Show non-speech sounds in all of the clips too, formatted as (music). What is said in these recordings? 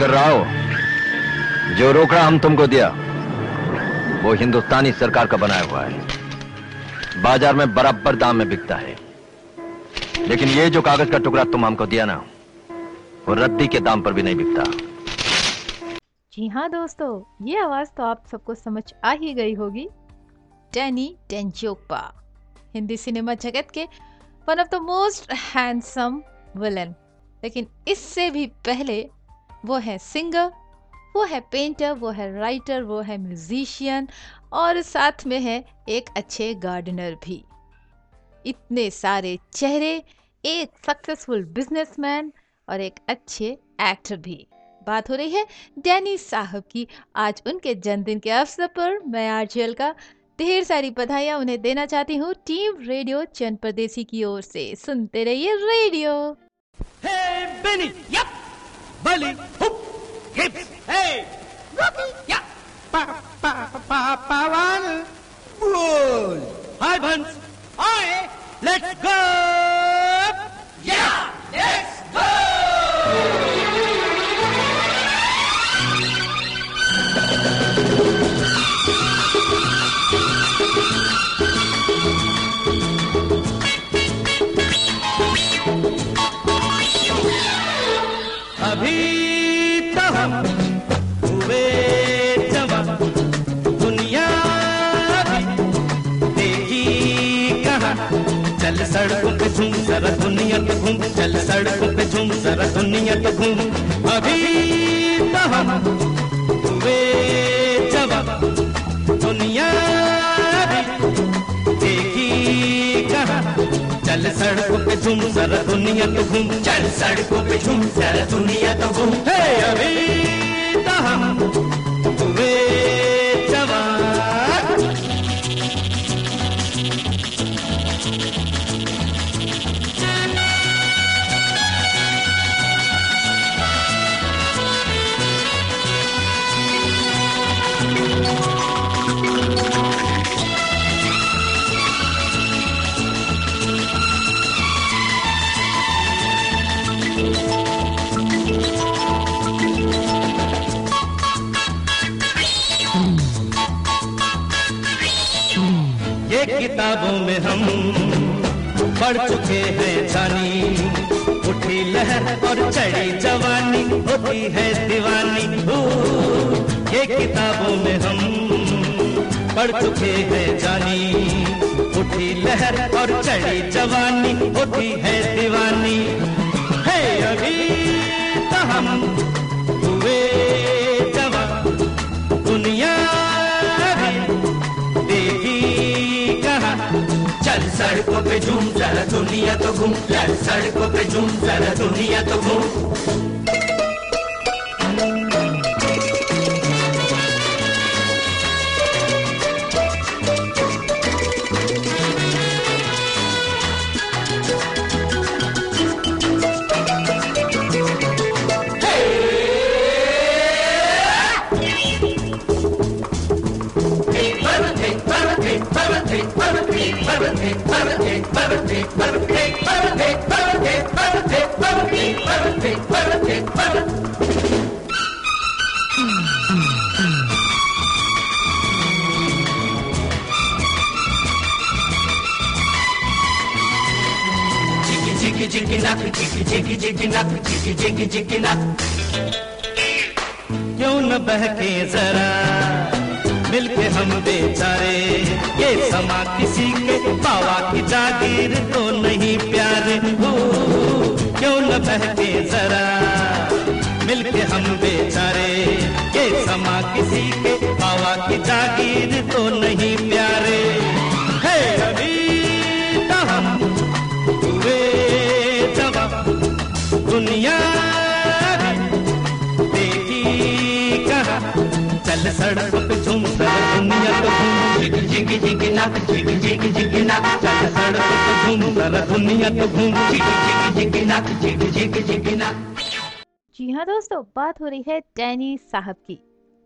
कर रहा हो? जो रोकड़ा हम तुमको दिया, वो हिंदुस्तानी सरकार का बनाया हुआ है। बाज़ार में बराबर दाम में बिकता है। लेकिन ये जो कागज़ का टुकड़ा तुम हमको दिया ना, वो रद्दी के दाम पर भी नहीं बिकता। जी हाँ दोस्तों, ये आवाज़ तो आप सबको समझ आ ही गई होगी। डैनी डेंजोकपा हिंदी सिनेमा जगत के one of the most handsome villain लेकिन इससे भी पहले वो है सिंगर वो है पेंटर वो है राइटर वो है म्यूजिशियन और साथ में है एक अच्छे गार्डनर भी। इतने सारे चेहरे, एक सक्सेसफुल बिजनेसमैन और एक अच्छे एक्टर भी। बात हो रही है डैनी साहब की। आज उनके जन्मदिन के अवसर पर मैं आरजेल का ढेर सारी बधाइयाँ उन्हें देना चाहती हूँ। टीम रेडियो चंद परदेसी की ओर से। सुनते रहिए radio Hey! Bully! Hoop! Hips! Hey! Rocky! Yep! Pa, pa, pa, pa! Bull! Hi, Buns! Hi! Let's go! Yeah! Let's go! जरा दुनिया तो घूम, चल सड़कों पे झूम, जरा दुनिया तो घूम। अभी तो हम हुए जवान दुनिया देखी कहाँ। चल सड़कों पे झूम, जरा दुनिया तो घूम। चल सड़कों पे झूम, जरा दुनिया तो घूम। अभी तो हम पढ़ चुके हैं जानी। उठी लहर और चढ़ी जवानी होती है दीवानी। है अभी तो हम हुए जवान दुनिया देखी कहाँ? चल सड़कों पे झूम, जरा दुनिया तो घूम। चल सड़कों पे झूम, जरा दुनिया तो घूम। Jiggy knock, jiggy jiggy jiggy knock, jiggy jiggy jiggy knock. क्यों न बहके जरा? मिलके हम बेचारे। ये समा किसी के बाबा की जागीर तो नहीं प्यारे। हो क्यों न बहके जरा? मिलके हम बेचारे। ये समा किसी के बाबा की जागीर तो नहीं प्यारे। है! जिग जिग नाक जिग जिग जिग नाक। चल सड़कों पे झूम कर दुनिया तो घूम। जिग जिग जिग नाक जिग जिग जिग नाक। जी हाँ दोस्तों, बात हो रही है डैनी साहब की।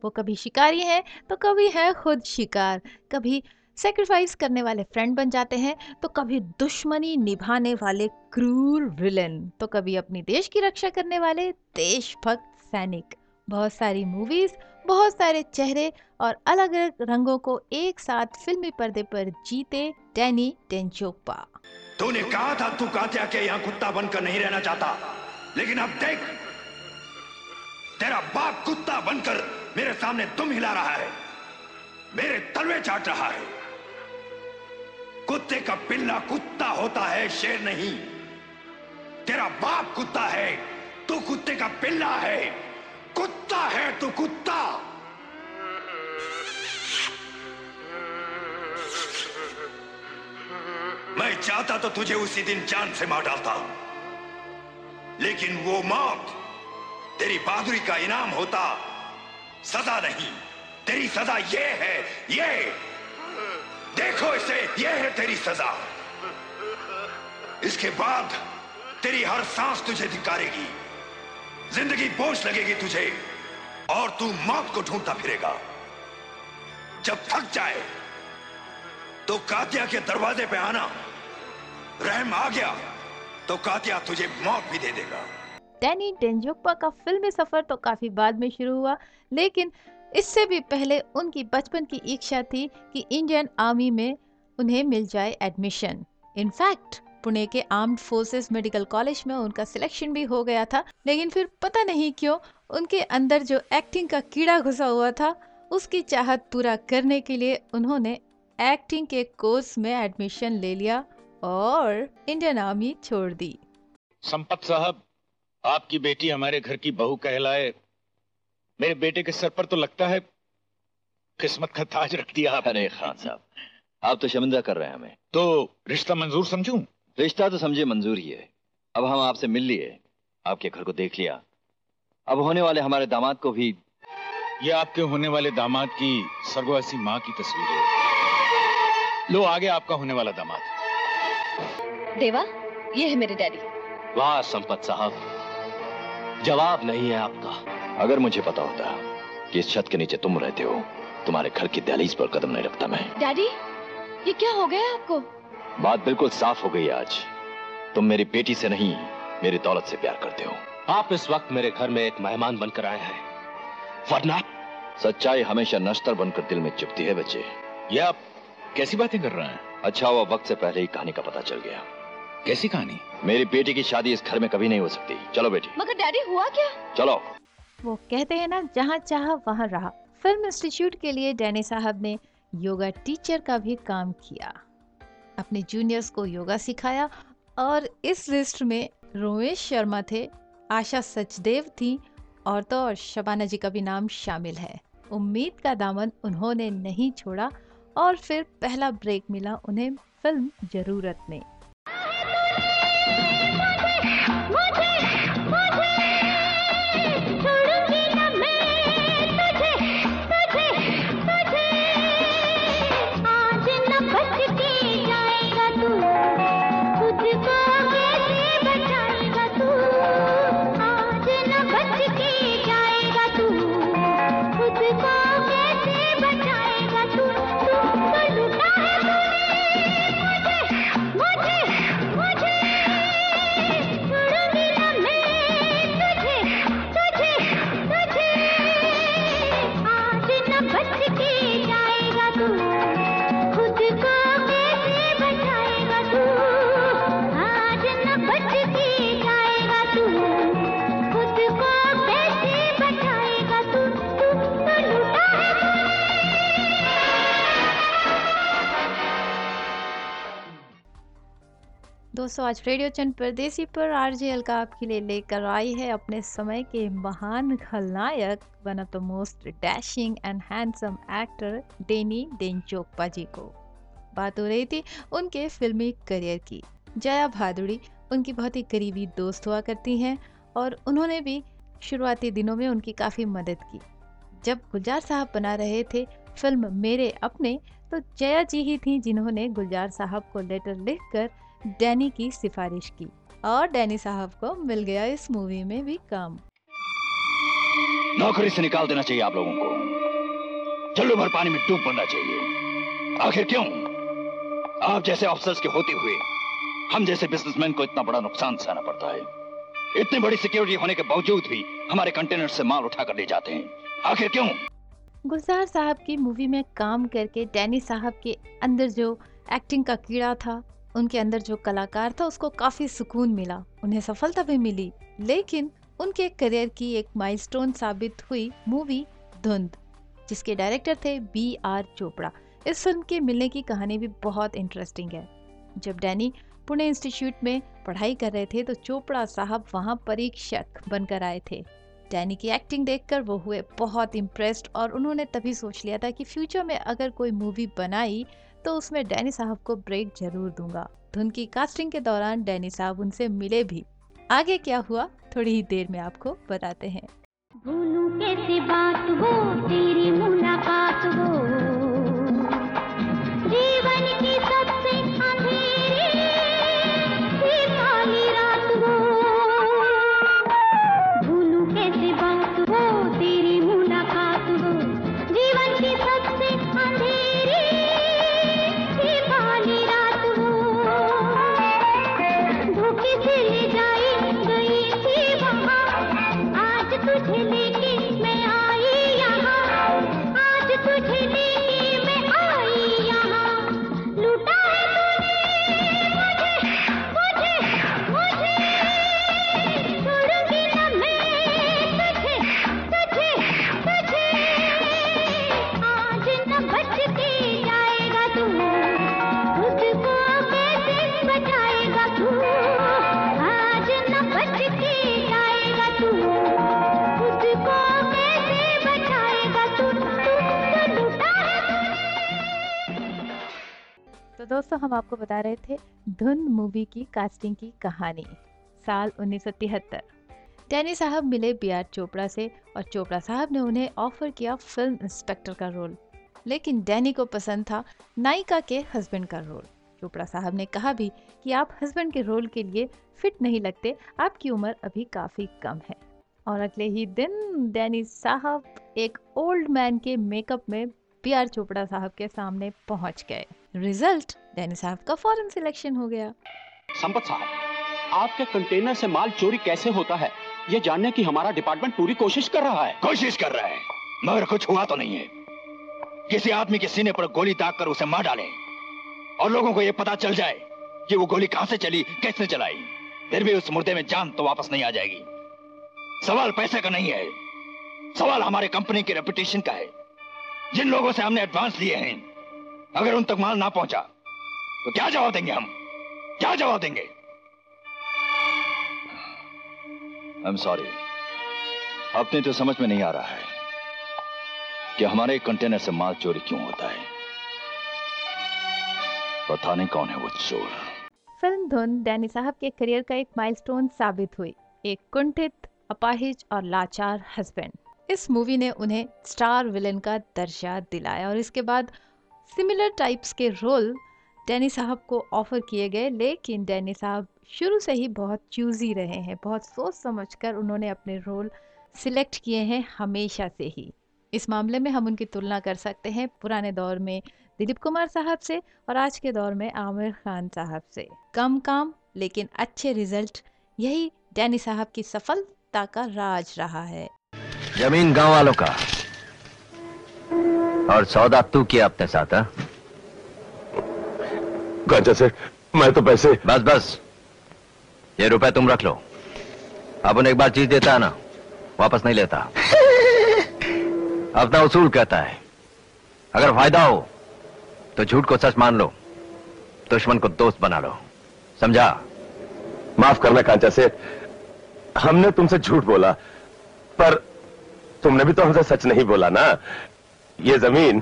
वो कभी शिकारी हैं तो कभी है खुद शिकार। कभी सेक्रीफाइस करने वाले फ्रेंड बन जाते हैं तो कभी दुश्मनी निभाने वाले क्रूर विलन तो कभी अपनी देश की रक्षा करने वाले देशभक्त सैनिक। बहुत सारी मूवीज़ बहुत सारे चेहरे और अलग अलग रंगों को एक साथ फिल्मी पर्दे पर जीते डैनी टेंचोपा तूने कहा था, तू कात्या के यहाँ कुत्ता बनकर नहीं रहना चाहता। लेकिन अब देख, तेरा बाप कुत्ता बनकर मेरे सामने तुम हिला रहा है। मेरे तलवे चाट रहा है। कुत्ते का पिल्ला कुत्ता होता है, शेर नहीं। तेरा बाप कुत्ता है, तू कुत्ते का पिल्ला है। कुत्ता है, तू कुत्ता। मैं चाहता तो तुझे उसी दिन जान से मार डालता। लेकिन वो मौत, तेरी बहादुरी का इनाम होता, सजा नहीं। तेरी सजा ये है, ये। देखो इसे, ये है तेरी सजा। इसके बाद तेरी हर सांस तुझे धिकारेगी ज़िंदगी बोझ लगेगी तुझे, और तू मौत को ढूंढता फिरेगा। जब थक जाए तो कातिया के दरवाजे पे आना। रहम आ गया तो कातिया तुझे मौत भी दे देगा। डैनी डेंजोक्पा का फिल्मी सफ़र तो काफ़ी बाद में शुरू हुआ, लेकिन इससे भी पहले उनकी बचपन की इच्छा थी कि इंडियन आर्मी में उन्हें मिल जाए एडमिशन। इनफैक्ट पुणे के आर्म्ड फोर्सेस मेडिकल कॉलेज में उनका सिलेक्शन भी हो गया था, लेकिन फिर पता नहीं क्यों उनके अंदर जो एक्टिंग का कीड़ा घुसा हुआ था, उसकी चाहत पूरा करने के लिए उन्होंने एक्टिंग के कोर्स में एडमिशन ले लिया। और इंडियन आर्मी छोड़ दी। संपत साहब आपकी बेटी हमारे घर की बहू कहलाए। मेरे बेटे के सर पर तो लगता है किस्मत का ताज रख दिया आपने। अरे खान साहब आप तो शर्मिंदा कर रहे हैं हमें। तो रिश्ता मंजूर समझू? रिश्ता तो समझे मंजूर ही है। अब हम आपसे मिल लिए आपके घर को देख लिया। अब होने वाले हमारे दामाद को भी ये आपके होने वाले दामाद की स्वर्गवासी माँ की तस्वीर है। लो आगे आपका होने वाला दामाद। देवा ये है मेरे डैडी। वाह संपत साहब जवाब नहीं है आपका। अगर मुझे पता होता कि इस छत के नीचे तुम रहते हो तुम्हारे घर की दहलीज पर कदम नहीं रखता मैं। डैडी ये क्या हो गया आपको? बात बिल्कुल साफ़ हो गई आज। तुम मेरी बेटी से नहीं मेरी दौलत से प्यार करते हो। आप इस वक्त मेरे घर में एक मेहमान बनकर आए हैं। वरना सच्चाई हमेशा नश्तर बनकर दिल में चुपती है बच्चे। ये आप कैसी बातें कर रहे हैं? अच्छा हुआ वक्त से पहले ही कहानी का पता चल गया। कैसी कहानी? मेरी बेटी की शादी इस घर में कभी नहीं हो सकती। चलो बेटी। मगर डैडी हुआ क्या? चलो। वो कहते हैं ना जहाँ चाह वहाँ रहा। फ़िल्म इंस्टीट्यूट के लिए डैनी साहब ने योगा टीचर का भी काम किया। अपने जूनियर्स को योगा सिखाया और इस लिस्ट में रोमेश शर्मा थे आशा सचदेव थी और तो और शबाना जी का भी नाम शामिल है। उम्मीद का दामन उन्होंने नहीं छोड़ा और फिर पहला ब्रेक मिला उन्हें फ़िल्म ज़रूरत में। मुझे दोस्तों, आज रेडियो चंद परदेसी पर आरजे अलका आपके लिए लेकर आई है अपने समय के महान खलनायक one of the most dashing and handsome actor Danny Denzongpa ji को। बात हो रही थी उनके फिल्मी करियर की। जया भादुड़ी उनकी बहुत ही करीबी दोस्त हुआ करती हैं और उन्होंने भी शुरुआती दिनों में उनकी काफ़ी मदद की। जब गुलजार साहब बना रहे थे फ़िल्म मेरे अपने तो जया जी ही थी जिन्होंने गुलजार साहब को लेटर लिखकर डैनी की सिफारिश की और डैनी साहब को मिल गया इस मूवी में भी काम। नौकरी से निकाल देना चाहिए आप लोगों को। चल्लू भर पानी में डूब पड़ना चाहिए। आखिर क्यों? आप जैसे ऑफिसर्स के होते हुए हम जैसे बिजनेसमैन को इतना बड़ा नुकसान सहना पड़ता है। इतनी बड़ी सिक्योरिटी होने के बावजूद भी हमारे कंटेनर से माल उठा कर ले जाते हैं। आखिर क्यों? गुलजार साहब की मूवी में काम करके डैनी साहब के अंदर जो एक्टिंग का कीड़ा था उनके अंदर जो कलाकार था, उसको काफ़ी सुकून मिला, उन्हें सफलता भी मिली। लेकिन उनके करियर की एक माइलस्टोन साबित हुई मूवी धुंध, जिसके डायरेक्टर थे बी आर चोपड़ा। इस फ़िल्म के मिलने की कहानी भी बहुत इंटरेस्टिंग है। जब डैनी पुणे इंस्टीट्यूट में पढ़ाई कर रहे थे तो चोपड़ा साहब वहाँ परीक्षक बनकर आए थे। डैनी की एक्टिंग देखकर वो हुए बहुत इम्प्रेस्ड और उन्होंने तभी सोच लिया था कि फ्यूचर में अगर कोई मूवी बनाई तो उसमें डैनी साहब को ब्रेक ज़रूर दूँगा। धुन की कास्टिंग के दौरान डैनी साहब उनसे मिले भी। आगे क्या हुआ, थोड़ी ही देर में आपको बताते हैं। कैसे बात हो, तेरी मुलाकात वो तो दोस्तों, हम आपको बता रहे थे धुन मूवी की कास्टिंग की कहानी, साल 1973 डैनी साहब मिले बी आर चोपड़ा से और चोपड़ा साहब ने उन्हें ऑफ़र किया फ़िल्म इंस्पेक्टर का रोल। लेकिन डैनी को पसंद था नायिका के हस्बैंड का रोल। चोपड़ा साहब ने कहा भी कि आप हस्बैंड के रोल के लिए फिट नहीं लगते, आपकी उम्र अभी काफ़ी कम है। और अगले ही दिन डैनी साहब एक ओल्ड मैन के मेकअप में बी आर चोपड़ा साहब के सामने पहुँच गए। रिज़ल्ट डैनी साहब का फॉरन सिलेक्शन हो गया। संपत साहब आपके कंटेनर से माल चोरी कैसे होता है? ये जानने की हमारा डिपार्टमेंट पूरी कोशिश कर रहा है। कोशिश कर रहा है मगर कुछ हुआ तो नहीं है। किसी आदमी के सीने पर गोली दाग कर उसे मार डाले और लोगों को यह पता चल जाए कि वो गोली कहाँ से चली कैसे चलाई। फिर भी उस मुर्दे में जान तो वापस नहीं आ जाएगी। सवाल पैसे का नहीं है सवाल हमारे कंपनी की रेपुटेशन का है। जिन लोगों से हमने एडवांस लिए हैं अगर उन तक माल ना पहुँचा तो क्या जवाब देंगे हम? क्या जवाब देंगे? आई एम सॉरी अपने तो समझ में नहीं आ रहा है कि हमारे कंटेनर से माल चोरी क्यों होता है। पता नहीं कौन है वो चोर। फ़िल्म धुन डैनी साहब के करियर का एक माइलस्टोन साबित हुई। एक कुंठित, अपाहिज और लाचार हस्बैंड। इस मूवी ने उन्हें स्टार विलेन का दर्जा दिलाया और इसके बाद सिमिलर टाइप्स के रोल डैनी साहब को ऑफ़र किए गए, लेकिन डैनी साहब शुरू से ही बहुत चूजी रहे हैं। बहुत सोच समझकर उन्होंने अपने रोल सिलेक्ट किए हैं हमेशा से ही। इस मामले में हम उनकी तुलना कर सकते हैं पुराने दौर में दिलीप कुमार साहब से और आज के दौर में आमिर खान साहब से। कम काम, लेकिन अच्छे रिज़ल्ट यही डैनी साहब की सफलता का राज रहा है। ज़मीन गाँव वालों का। और सौदा तू किया अपने साथ हा? गांजा सेठ मैं तो पैसे बस बस। ये रुपए तुम रख लो। अब उन्हें एक बार चीज़ देता है ना वापस नहीं लेता। अपना उसूल कहता है अगर फ़ायदा हो तो झूठ को सच मान लो दुश्मन को दोस्त बना लो। समझा? माफ़ करना कांचा सेठ हमने तुमसे झूठ बोला पर तुमने भी तो हमसे सच नहीं बोला ना। ये ज़मीन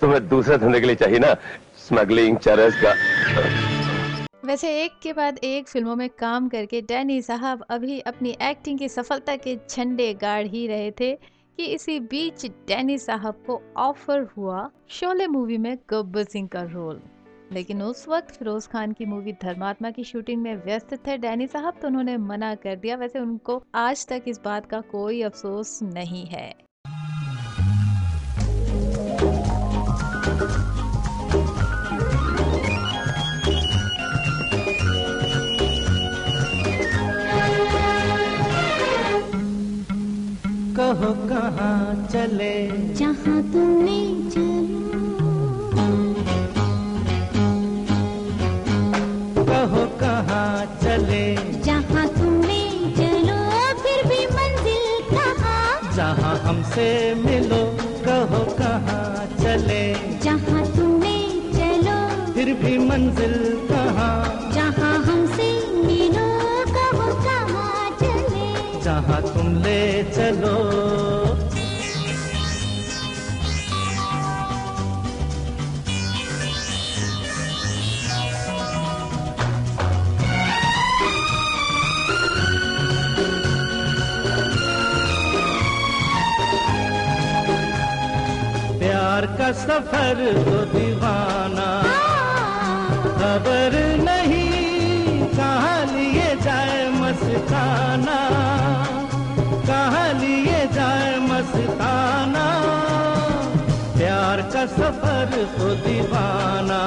तुम्हें दूसरे धंधे के लिए चाहिए ना? स्मगलिंग चरस का। वैसे एक के बाद एक फ़िल्मों में काम करके डैनी साहब अभी अपनी एक्टिंग की सफलता के झंडे गाड़ ही रहे थे कि इसी बीच डैनी साहब को ऑफ़र हुआ शोले मूवी में गब्बर सिंह का रोल लेकिन उस वक्त फिरोज खान की मूवी धर्मात्मा की शूटिंग में व्यस्त थे डैनी साहब तो उन्होंने मना कर दिया। वैसे उनको आज तक इस बात का कोई अफसोस नहीं है। कहाँ चले? जहाँ तुमने चलो। कहो कहाँ चले? जहाँ तुमने चलो फिर भी मंजिल कहाँ? जहाँ हमसे मिलो कहो कहाँ चले? जहाँ तुमने चलो। फिर भी मंजिल चलो। प्यार का सफ़र तो दीवाना। खबर नहीं कहाँ लिए जाए मस्ताना। का सफ़र तो दीवाना।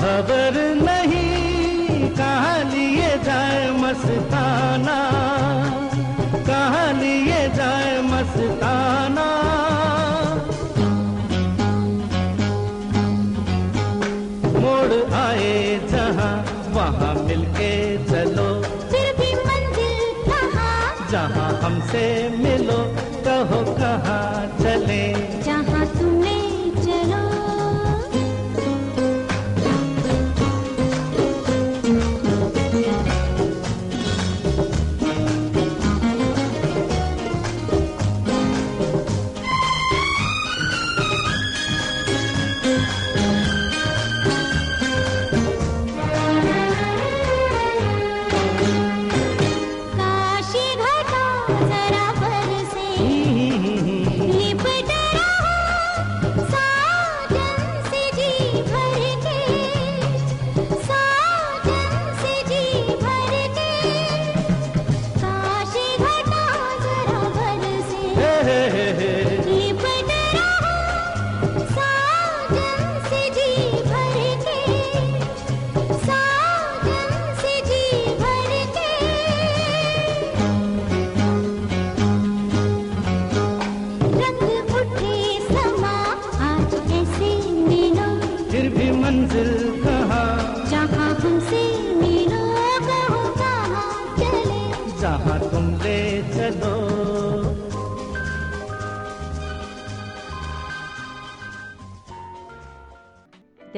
खबर नहीं कहाँ लिए जाए मस्ताना। कहाँ लिए जाए मस्ताना। मोड़ आए जहाँ वहाँ मिलके चलो। फिर भी मंजिल जहाँ हमसे मिलो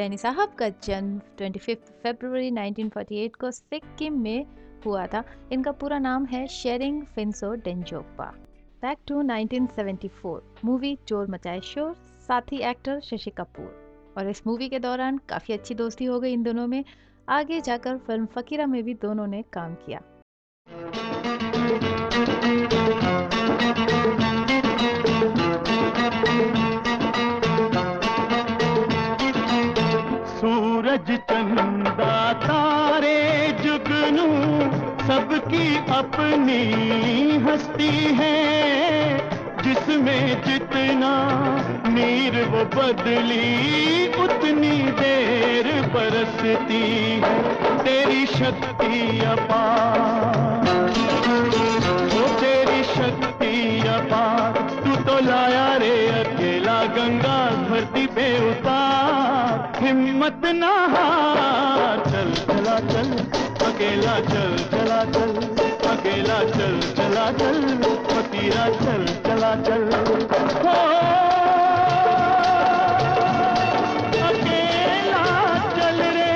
डैनी साहब का जन्म 25 फरवरी 1948 को सिक्किम में हुआ था। इनका पूरा नाम है Tshering Phintso Denzongpa back to 1974 movie चोर मचाए शोर, साथी एक्टर शशि कपूर। और इस मूवी के दौरान काफ़ी अच्छी दोस्ती हो गई इन दोनों में। आगे जाकर फ़िल्म फकीरा में भी दोनों ने काम किया। सबकी अपनी हस्ती है, जिसमें जितना नीर वो बदली, उतनी देर बरसती है। तेरी शक्ति अपार ओ तेरी शक्ति अपार तू तो लाया रे अकेला गंगा धरती पे उतार। हिम्मत ना हार। चल चला, चल। अकेला चल, चला चल, अकेला चल, चला चल फकीरा चल, चला चल। अकेला चल रे।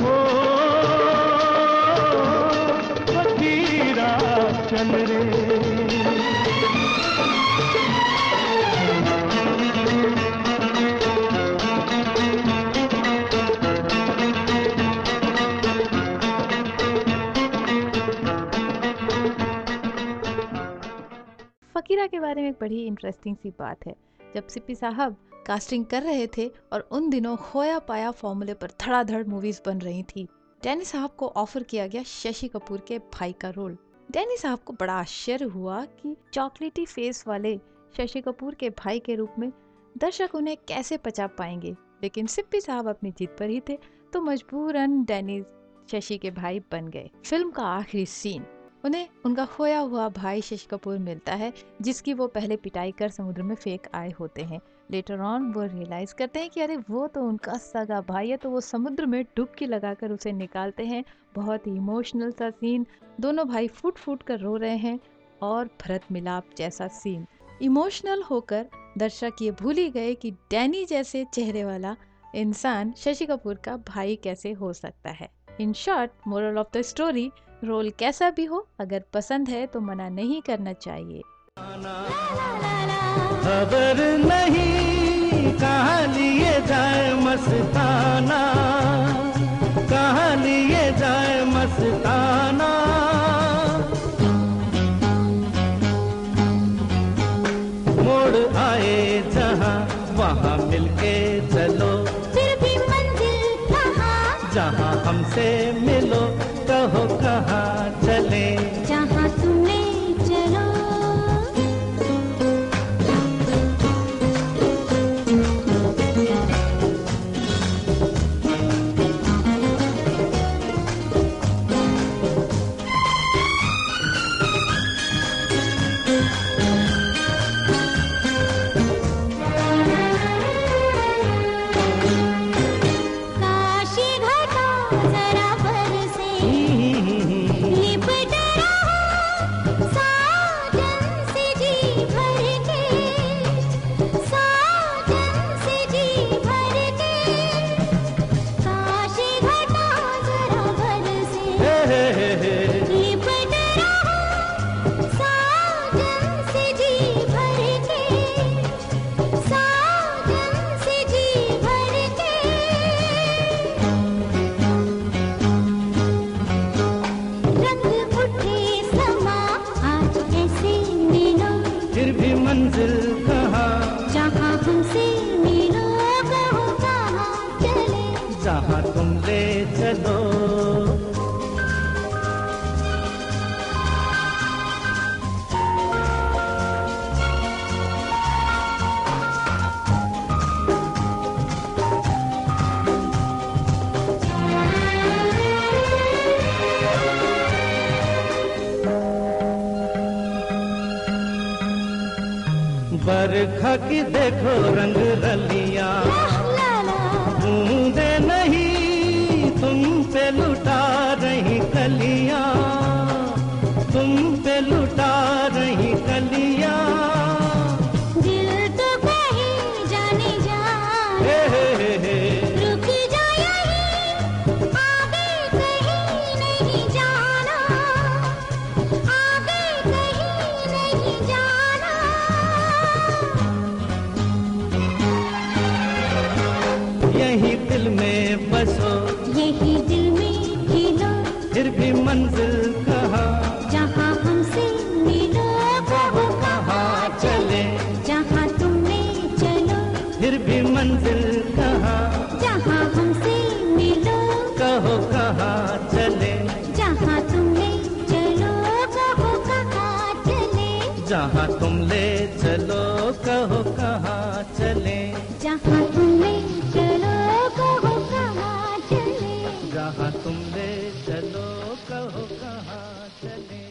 हो चल रे। फकीरा के बारे में एक बड़ी इंटरेस्टिंग सी बात है। जब सिप्पी साहब कास्टिंग कर रहे थे और उन दिनों खोया पाया फॉर्मूले पर धड़ाधड़ मूवीज़ बन रही थी, डैनी साहब को ऑफ़र किया गया शशि कपूर के भाई का रोल डैनी साहब को बड़ा आश्चर्य हुआ कि चॉकलेटी फेस वाले शशि कपूर के भाई के रूप में दर्शक उन्हें कैसे पचा पाएँगे। लेकिन सिप्पी साहब अपनी जीत पर ही थे तो मजबूरन डैनी शशि के भाई बन गए। फ़िल्म का आखिरी सीन उन्हें उनका खोया हुआ भाई शशि कपूर मिलता है, जिसकी वो पहले पिटाई कर समुद्र में फेंक आए होते हैं। लेटर ऑन वो रियलाइज़ करते हैं कि अरे, वो तो उनका सगा भाई है तो वो समुद्र में डुबकी लगाकर उसे निकालते हैं। बहुत ही इमोशनल सा सीन दोनों भाई फूट फूट कर रो रहे हैं और भरत मिलाप जैसा सीन इमोशनल होकर दर्शक ये भूल ही गए कि डैनी जैसे चेहरे वाला इंसान शशि कपूर का भाई कैसे हो सकता है। In short moral of the story role कैसा भी हो अगर पसंद है तो मना नहीं करना चाहिए। खबर नहीं कहा लिए जाए मस्ताना? कहा लिए जाए मस्ताना? मोड़ आए जहाँ वहाँ मिलके चलो। फिर भी मंजिल जहाँ हमसे मिलो। कहो कहाँ चले कहो कहाँ चले। जहाँ तुमने चलो कहो कहाँ चले। जहाँ तुम ले चलो कहो कहाँ चले।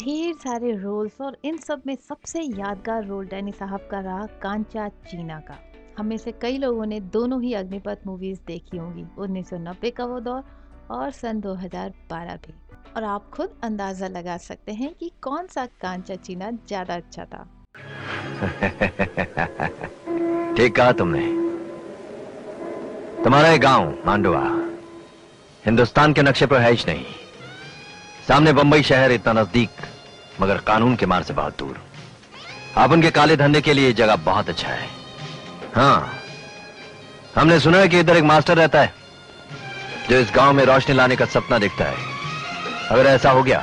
ढेर सारे रोल्स और इन सब में सबसे यादगार रोल डैनी साहब का रहा कांचा चीना का। हमें से कई लोगों ने दोनों ही अग्निपथ मूवीज़ देखी होंगी। 1990 का वो दौर और सन 2012 भी। और आप खुद अंदाज़ा लगा सकते हैं कि कौन सा कांचा चीना ज़्यादा अच्छा था। (laughs) ठीक कहा तुमने। तुम्हारा ये गाँव, मांडवा, हिंदुस्तान के नक्शे पर है ही नहीं। सामने बंबई शहर इतना नज़दीक, मगर कानून के मार से बहुत दूर। आप उनके काले धंधे के लिए जगह बहुत अच्छा है। हाँ हमने सुना है कि इधर एक मास्टर रहता है, जो इस गाँव में रोशनी लाने का सपना देखता है। अगर ऐसा हो गया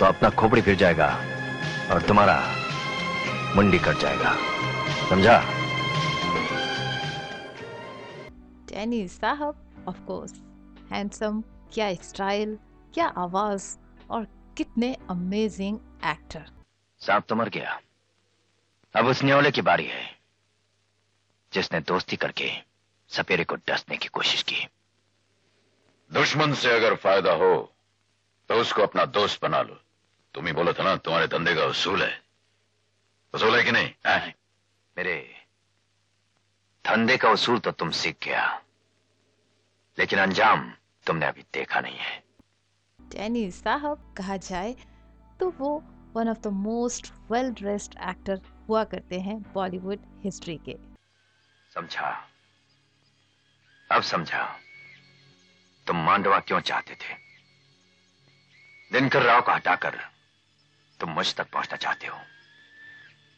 तो अपना खोपड़ी फिर जाएगा और तुम्हारा मुंडी कट जाएगा। समझा? डैनी साहब ऑफ़ कोर्स हैंडसम क्या स्टाइल क्या आवाज़ और कितने अमेजिंग एक्टर साहब तो मर गया। अब उस न्योले की बारी है जिसने दोस्ती करके सपेरे को डसने की कोशिश की। दुश्मन से अगर फ़ायदा हो तो उसको अपना दोस्त बना लो। तुम ही बोला था ना तुम्हारे धंधे का उसूल है। उसूल है कि नहीं? हैं? मेरे धंधे का उसूल तो तुम सीख गया। लेकिन अंजाम तुमने अभी देखा नहीं है। डैनी साहब कहा जाए तो वो one of the most well dressed actor हुआ करते हैं बॉलीवुड हिस्ट्री के। समझा? अब समझा। तुम मांडवा क्यों चाहते थे? दिनकर राव को हटाकर तुम मुझ तक पहुँचना चाहते हो।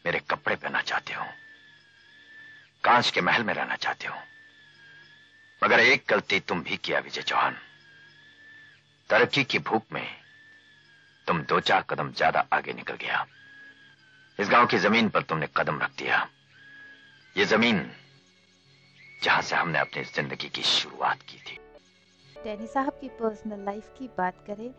मेरे कपड़े पहनना चाहते हो। कांच के महल में रहना चाहते हो। मगर एक गलती तुम भी किया, विजय चौहान। तरक्की की भूख में तुम दो चार कदम ज़्यादा आगे निकल गया। इस गाँव की ज़मीन पर तुमने कदम रख दिया। ये ज़मीन जहाँ से हमने अपनी ज़िंदगी की शुरुआत की थी। डैनी साहब की पर्सनल लाइफ की बात करें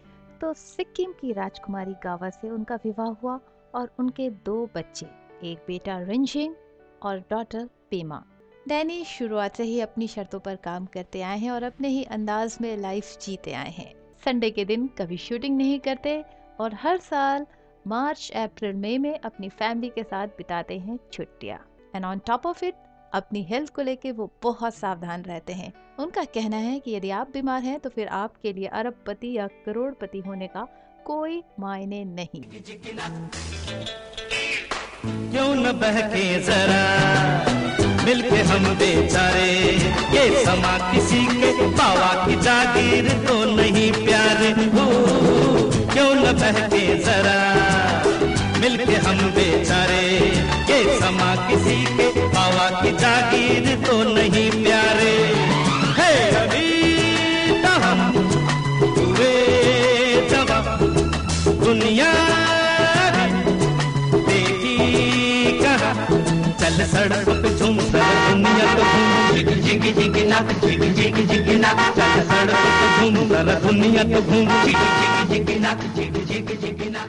तो सिक्किम की राजकुमारी गावा से उनका विवाह हुआ और उनके दो बच्चे, एक बेटा रिंजिंग और डॉटर पेमा। डैनी शुरुआत से ही अपनी शर्तों पर काम करते आए हैं और अपने ही अंदाज में लाइफ जीते आए हैं। संडे के दिन कभी शूटिंग नहीं करते और हर साल मार्च, अप्रैल, मई में अपनी फैमिली के साथ बिताते हैं छुट्टियाँ। And on top of it अपनी हेल्थ को लेके वो बहुत सावधान रहते हैं। उनका कहना है कि यदि आप बीमार हैं तो फिर आपके लिए अरबपति या करोड़पति होने का कोई मायने नहीं। क्यों न बहके जरा, मिलके हम बेचारे। ये समा किसी के बावा की जागीर तो नहीं प्यारे। क्यों न बहके जरा मिलके हम बेचारे, ये समा किसी के बावा की जागीर तो नहीं प्यारे। है दुनिया देखी कहा। चल सड़क पे झूम दुनिया घूम। जिग जिग जिग जिग जिग चल सड़क झूम दुनिया तो घूम। जिग जिग जिग ना जिग जिग जिग ना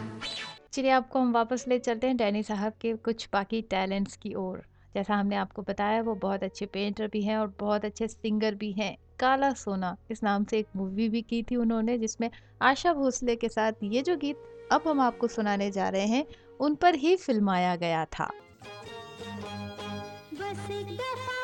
चलिए आपको हम वापस ले चलते हैं डैनी साहब के कुछ बाकी टैलेंट्स की ओर। जैसा हमने आपको बताया, वो बहुत अच्छे पेंटर भी हैं और बहुत अच्छे सिंगर भी हैं। काला सोना, इस नाम से एक मूवी भी की थी उन्होंने, जिसमें आशा भोसले के साथ ये जो गीत अब हम आपको सुनाने जा रहे हैं, उन पर ही फिल्माया गया था। बस एक दफ़ा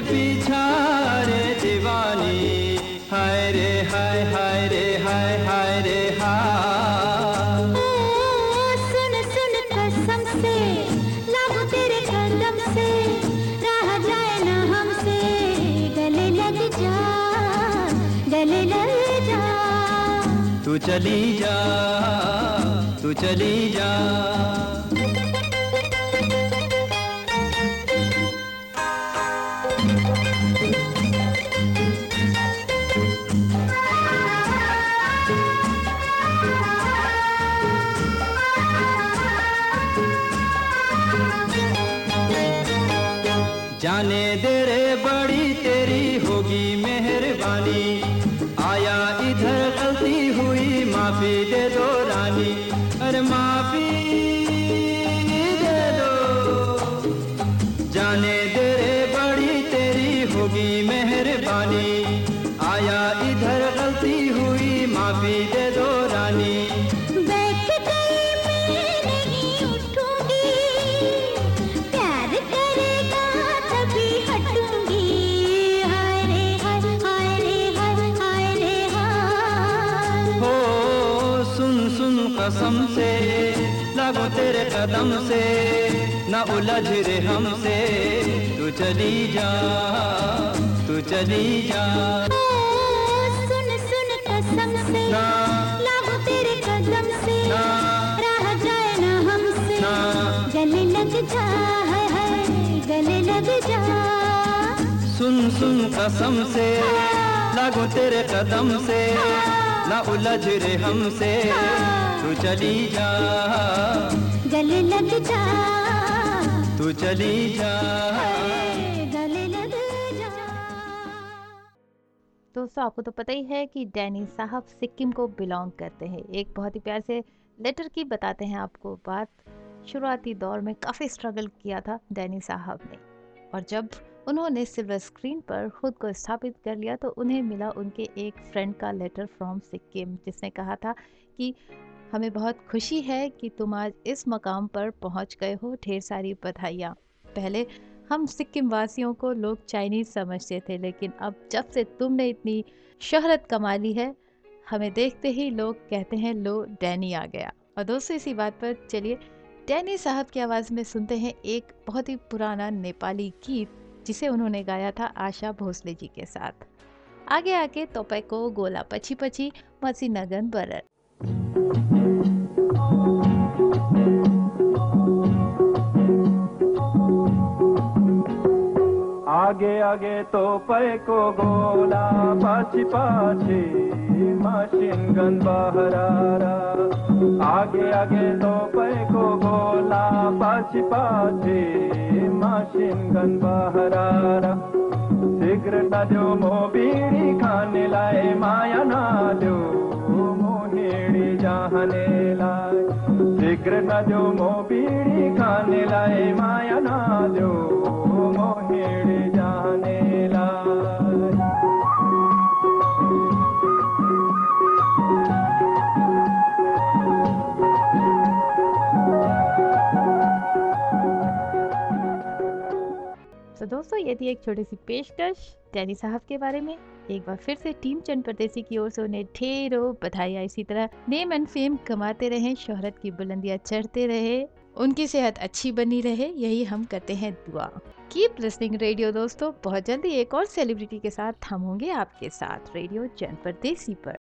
पीछा रे दीवानी। हाय रे हाय हाय रे हाय हाय रे। चली जा तू चली जा। जाने दे कदम से न उलझ रे हमसे। तू चली जा तू चली जा। सुन सुन कसम से लागो तेरे कदम से। रह जाए ना हमसे। गले लग जा गले लग जा। सुन सुन कसम से लागो तेरे कदम से। न उलझ रे हमसे। तू चली जा। गले लग जा। तू चली जा। गले लग जा। दोस्तों आपको तो पता ही है कि डैनी साहब सिक्किम को बिलोंग करते हैं। एक बहुत ही प्यार से लेटर की बताते हैं आपको बात। शुरुआती दौर में काफ़ी स्ट्रगल किया था डैनी साहब ने। और जब उन्होंने सिल्वर स्क्रीन पर खुद को स्थापित कर लिया तो उन्हें मिला उनके एक फ्रेंड का लेटर फ्रॉम सिक्किम जिसने कहा था कि हमें बहुत खुशी है कि तुम आज इस मकाम पर पहुँच गए हो ढेर सारी बधाइयाँ। पहले हम सिक्किम वासियों को लोग चाइनीज़ समझते थे, लेकिन अब जब से तुमने इतनी शहरत कमा ली है, हमें देखते ही लोग कहते हैं, लो, डैनी आ गया। और दोस्तों इसी बात पर चलिए, डैनी साहब की आवाज़ में सुनते हैं एक बहुत ही पुराना नेपाली गीत, जिसे उन्होंने गाया था आशा भोसले जी के साथ। आगे आके तोपे को गोला पची पची मसी नगन बरर। आगे आगे तो पै को गोला। पाछी पाछी मशीन गन बहरारा आगे आगे तो पै को गोला। पाछी पाछी मशीन गन बहरारा सिगरेट जो मो बीड़ी खाने लाए, माया ना दो मोहेड़ी जाने लाए। सिगरेट जो मो बीड़ी खाने लाए, माया ना दो दोस्तों, ये थी एक छोटी सी पेशकश डैनी साहब के बारे में। एक बार फिर से टीम चंद परदेसी की ओर से उन्हें ढेरों बधाई इसी तरह नेम एंड फेम कमाते रहे, शोहरत की बुलंदियाँ चढ़ते रहे, उनकी सेहत अच्छी बनी रहे, यही हम करते हैं दुआ। कीप लिसनिंग रेडियो दोस्तों, बहुत जल्दी एक और सेलिब्रिटी के साथ हम होंगे आपके साथ रेडियो जन परदेसी पर।